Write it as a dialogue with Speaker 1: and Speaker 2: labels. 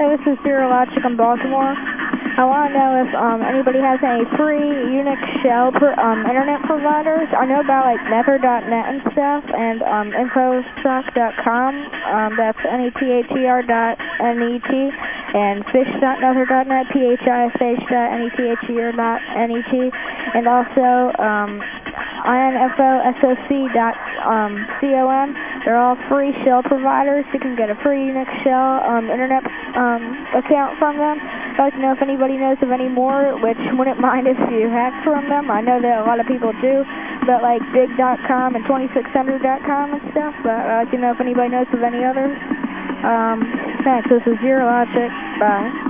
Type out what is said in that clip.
Speaker 1: Hey, this is Zero Logic in Baltimore. I want to know if um, anybody has any free Unix shell per, um, internet providers. I know about like nether.net and stuff, and um, infosuck.com. Um, that's N-E-T-H-E-R dot N-E-T, and phish.nether.net, P-H-I-S-H.N-E-T-H-E-R dot N-E-T, and also um, INFOSOC.com. They're all free shell providers. You can get a free Unix shell um, internet um, account from them. I'd like to know if anybody knows of any more, which wouldn't mind if you hack from them. I know that a lot of people do, but like big.com and 2600.com and stuff, but I'd like to know if anybody knows of any others. Um, thanks. This is Zero Logic. Bye.